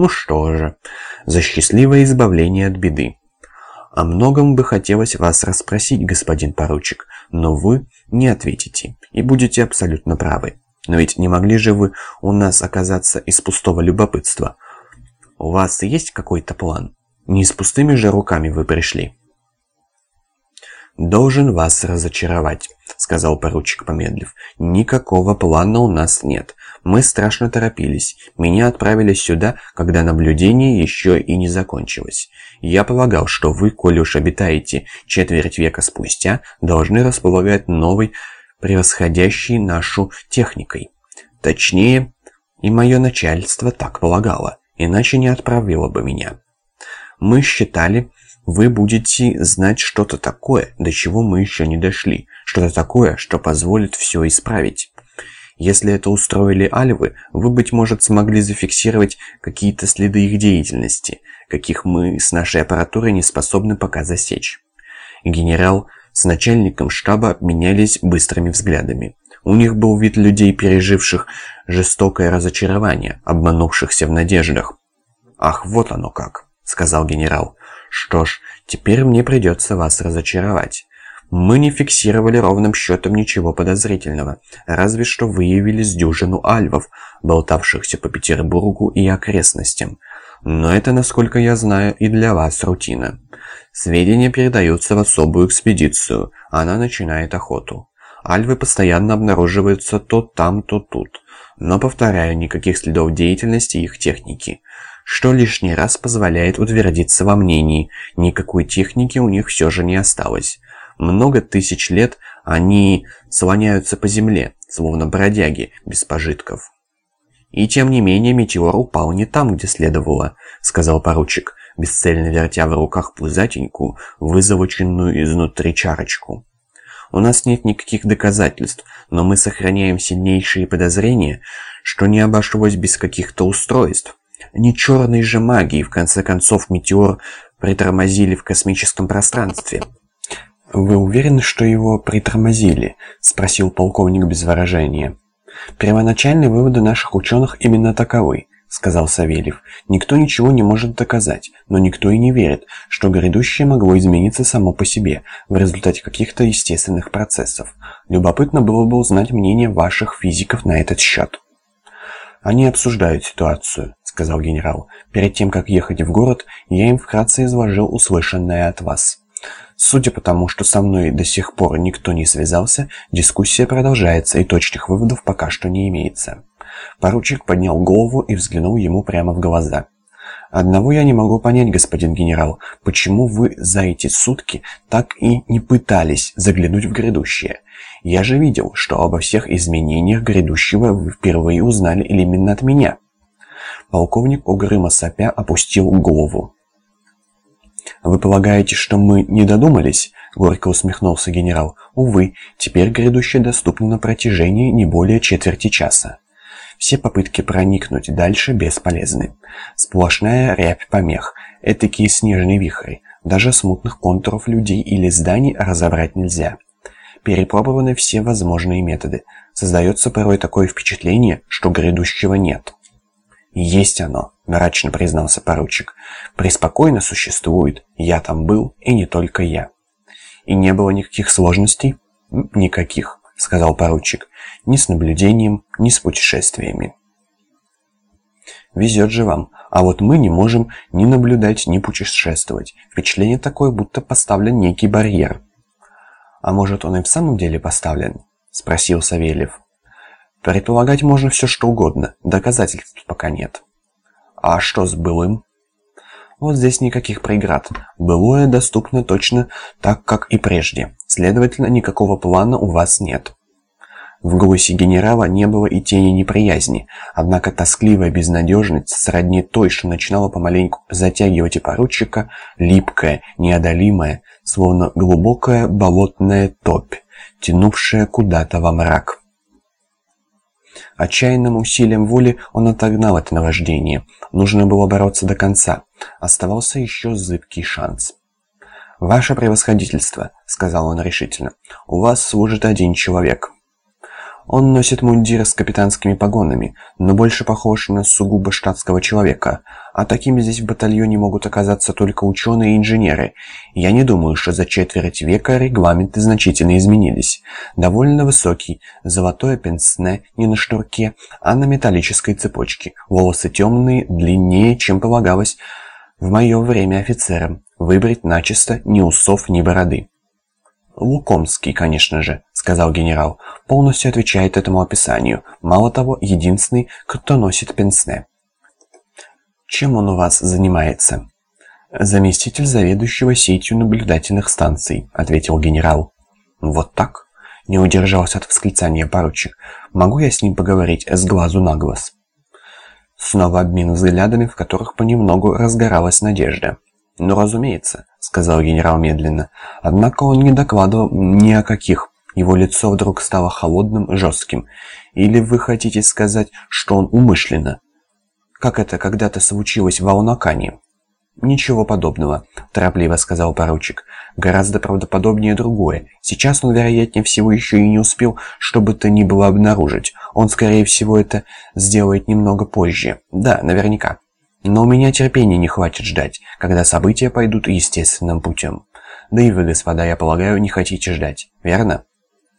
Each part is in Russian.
Ну что же, за счастливое избавление от беды. О многом бы хотелось вас расспросить, господин поручик, но вы не ответите и будете абсолютно правы. Но ведь не могли же вы у нас оказаться из пустого любопытства. У вас есть какой-то план? Не с пустыми же руками вы пришли. «Должен вас разочаровать», — сказал поручик, помедлив. «Никакого плана у нас нет. Мы страшно торопились. Меня отправили сюда, когда наблюдение еще и не закончилось. Я полагал, что вы, коли уж обитаете четверть века спустя, должны располагать новой, превосходящей нашу техникой. Точнее, и мое начальство так полагало, иначе не отправило бы меня. Мы считали, вы будете знать что-то такое, до чего мы еще не дошли, что-то такое, что позволит все исправить. Если это устроили альвы, вы, быть может, смогли зафиксировать какие-то следы их деятельности, каких мы с нашей аппаратурой не способны пока засечь. Генерал с начальником штаба обменялись быстрыми взглядами. У них был вид людей, переживших жестокое разочарование, обманувшихся в надеждах. «Ах, вот оно как», — сказал генерал. Что ж, теперь мне придется вас разочаровать. Мы не фиксировали ровным счетом ничего подозрительного, разве что выявили дюжину альвов, болтавшихся по Петербургу и окрестностям. Но это, насколько я знаю, и для вас рутина. Сведения передаются в особую экспедицию, она начинает охоту. Альвы постоянно обнаруживаются то там, то тут. Но, повторяю, никаких следов деятельности их техники что лишний раз позволяет утвердиться во мнении, никакой техники у них все же не осталось. Много тысяч лет они слоняются по земле, словно бродяги, без пожитков. «И тем не менее метеор упал не там, где следовало», — сказал поручик, бесцельно вертя в руках пузатенькую, вызолоченную изнутри чарочку. «У нас нет никаких доказательств, но мы сохраняем сильнейшие подозрения, что не обошлось без каких-то устройств, не черной же магии, в конце концов, метеор притормозили в космическом пространстве. «Вы уверены, что его притормозили?» – спросил полковник без выражения. «Первоначальные выводы наших ученых именно таковы», – сказал Савельев. «Никто ничего не может доказать, но никто и не верит, что грядущее могло измениться само по себе, в результате каких-то естественных процессов. Любопытно было бы узнать мнение ваших физиков на этот счет». Они обсуждают ситуацию сказал генерал. «Перед тем, как ехать в город, я им вкратце изложил услышанное от вас. Судя по тому, что со мной до сих пор никто не связался, дискуссия продолжается, и точных выводов пока что не имеется». Поручик поднял голову и взглянул ему прямо в глаза. «Одного я не могу понять, господин генерал, почему вы за эти сутки так и не пытались заглянуть в грядущее? Я же видел, что обо всех изменениях грядущего вы впервые узнали именно от меня». Полковник угрюмо сопя опустил голову. «Вы полагаете, что мы не додумались?» – горько усмехнулся генерал. «Увы, теперь грядущее доступно на протяжении не более четверти часа. Все попытки проникнуть дальше бесполезны. Сплошная рябь помех, этакие снежные вихри. Даже смутных контуров людей или зданий разобрать нельзя. Перепробованы все возможные методы. Создается порой такое впечатление, что грядущего нет». «Есть оно», – мрачно признался поручик. «Преспокойно существует. Я там был, и не только я». «И не было никаких сложностей?» «Никаких», – сказал поручик. «Ни с наблюдением, ни с путешествиями». «Везет же вам. А вот мы не можем ни наблюдать, ни путешествовать. Впечатление такое, будто поставлен некий барьер». «А может, он и в самом деле поставлен?» – спросил Савельев. Предполагать можно все что угодно, доказательств пока нет. А что с былым? Вот здесь никаких преград. Былое доступно точно так, как и прежде. Следовательно, никакого плана у вас нет. В голосе генерала не было и тени неприязни, однако тоскливая безнадежность сродни той, что начинала помаленьку затягивать и поручика, липкая, неодолимая, словно глубокая болотная топь, тянувшая куда-то во мрак. Отчаянным усилием воли он отогнал это наваждение. Нужно было бороться до конца. Оставался еще зыбкий шанс. «Ваше превосходительство», — сказал он решительно, — «у вас служит один человек». Он носит мундир с капитанскими погонами, но больше похож на сугубо штатского человека. А такими здесь в батальоне могут оказаться только ученые и инженеры. Я не думаю, что за четверть века регламенты значительно изменились. Довольно высокий, золотое пенсне не на шнурке, а на металлической цепочке. Волосы темные, длиннее, чем полагалось в мое время офицерам. Выбрить начисто ни усов, ни бороды. «Лукомский, конечно же», — сказал генерал, — «полностью отвечает этому описанию. Мало того, единственный, кто носит пенсне». «Чем он у вас занимается?» «Заместитель заведующего сетью наблюдательных станций», — ответил генерал. «Вот так?» — не удержался от восклицания поручик. «Могу я с ним поговорить с глазу на глаз?» Снова обмен взглядами, в которых понемногу разгоралась надежда. «Ну, разумеется», — сказал генерал медленно. Однако он не докладывал ни о каких. Его лицо вдруг стало холодным, жестким. «Или вы хотите сказать, что он умышленно?» «Как это когда-то случилось в Аунакане?» «Ничего подобного», – торопливо сказал поручик. «Гораздо правдоподобнее другое. Сейчас он, вероятнее всего, еще и не успел что бы то ни было обнаружить. Он, скорее всего, это сделает немного позже. Да, наверняка». Но у меня терпения не хватит ждать, когда события пойдут естественным путем. Да и вы, господа, я полагаю, не хотите ждать, верно?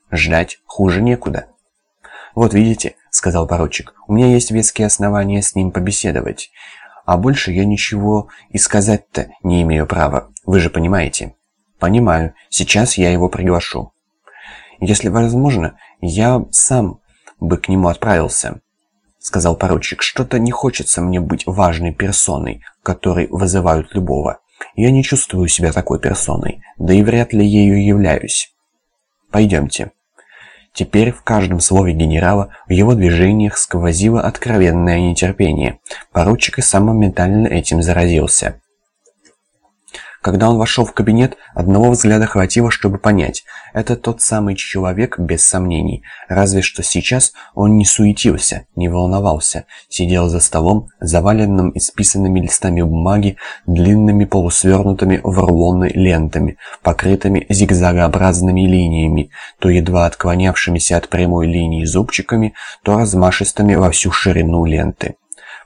Ждать хуже некуда. Вот видите, сказал поручик, у меня есть веские основания с ним побеседовать. А больше я ничего и сказать-то не имею права, вы же понимаете? Понимаю, сейчас я его приглашу. Если возможно, я сам бы к нему отправился. — сказал поручик. «Что-то не хочется мне быть важной персоной, которой вызывают любого. Я не чувствую себя такой персоной, да и вряд ли ею являюсь. Пойдемте». Теперь в каждом слове генерала, в его движениях сквозило откровенное нетерпение. Поручик и сам моментально этим заразился. Когда он вошел в кабинет, одного взгляда хватило, чтобы понять. Это тот самый человек, без сомнений. Разве что сейчас он не суетился, не волновался. Сидел за столом, заваленным исписанными листами бумаги, длинными полусвернутыми в рулоны лентами, покрытыми зигзагообразными линиями, то едва отклонявшимися от прямой линии зубчиками, то размашистыми во всю ширину ленты.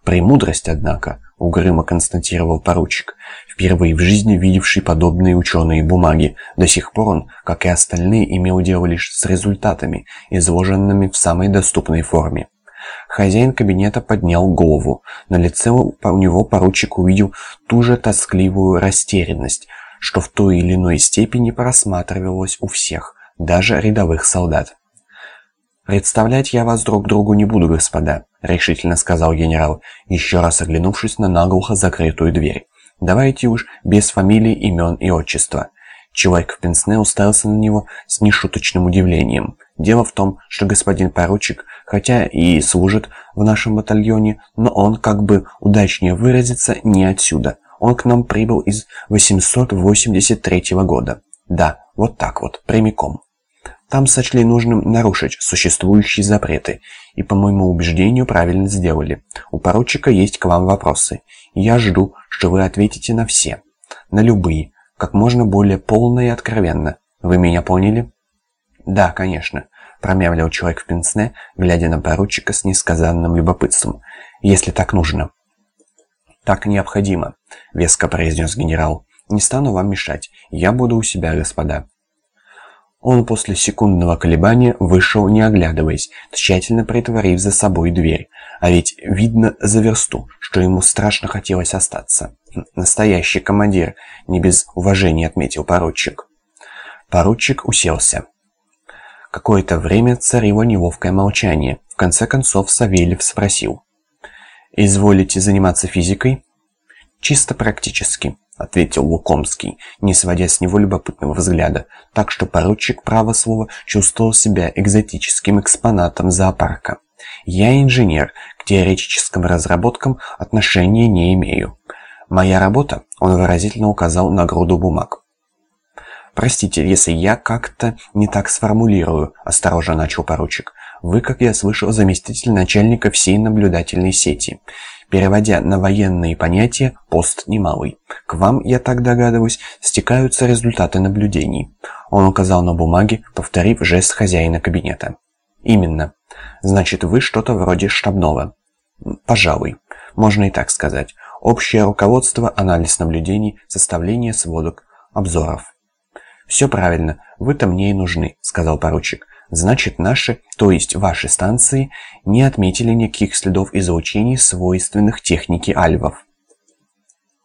Премудрость, однако, — угрюмо констатировал поручик, впервые в жизни видевший подобные ученые бумаги. До сих пор он, как и остальные, имел дело лишь с результатами, изложенными в самой доступной форме. Хозяин кабинета поднял голову. На лице у него поручик увидел ту же тоскливую растерянность, что в той или иной степени просматривалась у всех, даже рядовых солдат. «Представлять я вас друг другу не буду, господа», — решительно сказал генерал, еще раз оглянувшись на наглухо закрытую дверь. «Давайте уж без фамилий, имен и отчества». Человек в пенсне уставился на него с нешуточным удивлением. Дело в том, что господин поручик, хотя и служит в нашем батальоне, но он, как бы удачнее выразиться, не отсюда. Он к нам прибыл из 883 года. Да, вот так вот, прямиком. Там сочли нужным нарушить существующие запреты, и, по моему убеждению, правильно сделали. У поручика есть к вам вопросы. Я жду, что вы ответите на все. На любые, как можно более полно и откровенно. Вы меня поняли? Да, конечно, промямлил человек в пенсне, глядя на поручика с несказанным любопытством. Если так нужно. Так необходимо, веско произнес генерал. Не стану вам мешать. Я буду у себя, господа. Он после секундного колебания вышел, не оглядываясь, тщательно притворив за собой дверь. А ведь видно за версту, что ему страшно хотелось остаться. «Настоящий командир», — не без уважения отметил поручик. Поручик уселся. Какое-то время царило неловкое молчание. В конце концов Савельев спросил. «Изволите заниматься физикой?» «Чисто практически», — ответил Лукомский, не сводя с него любопытного взгляда, так что поручик, право слова, чувствовал себя экзотическим экспонатом зоопарка. «Я инженер, к теоретическим разработкам отношения не имею. Моя работа», — он выразительно указал на груду бумаг. «Простите, если я как-то не так сформулирую», — осторожно начал поручик. «Вы, как я слышал, заместитель начальника всей наблюдательной сети. Переводя на военные понятия, пост немалый. К вам, я так догадываюсь, стекаются результаты наблюдений. Он указал на бумаге, повторив жест хозяина кабинета. Именно. Значит, вы что-то вроде штабного. Пожалуй. Можно и так сказать. Общее руководство, анализ наблюдений, составление сводок, обзоров. «Все правильно, вы-то мне и нужны», — сказал поручик. «Значит, наши, то есть ваши станции, не отметили никаких следов излучений, свойственных технике альвов».